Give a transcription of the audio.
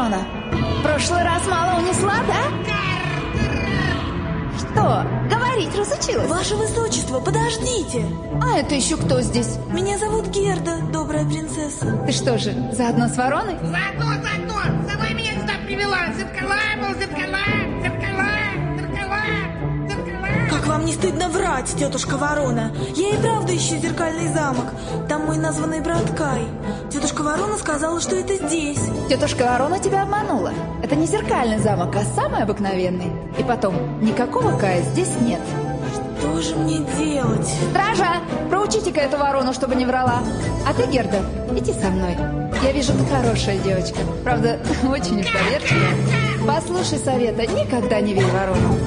ворона. В прошлый раз мало унесла, да? Что? Говорить разучилась? Ваше Высочество, подождите! А это еще кто здесь? Меня зовут Герда, добрая принцесса. Ты что же, заодно с вороной? Заодно, заодно! Сама меня сюда привела! Зеркала, вам не стыдно врать, тетушка Ворона? Я и правда ищу зеркальный замок. Там мой названный брат Кай. Тетушка Ворона сказала, что это здесь. Тетушка Ворона тебя обманула. Это не зеркальный замок, а самый обыкновенный. И потом, никакого Кая здесь нет. Что же мне делать? Стража, проучите-ка эту ворону, чтобы не врала. А ты, Герда, иди со мной. Я вижу, ты хорошая девочка. Правда, очень уж доверчивая. Послушай совета, никогда не верь ворону.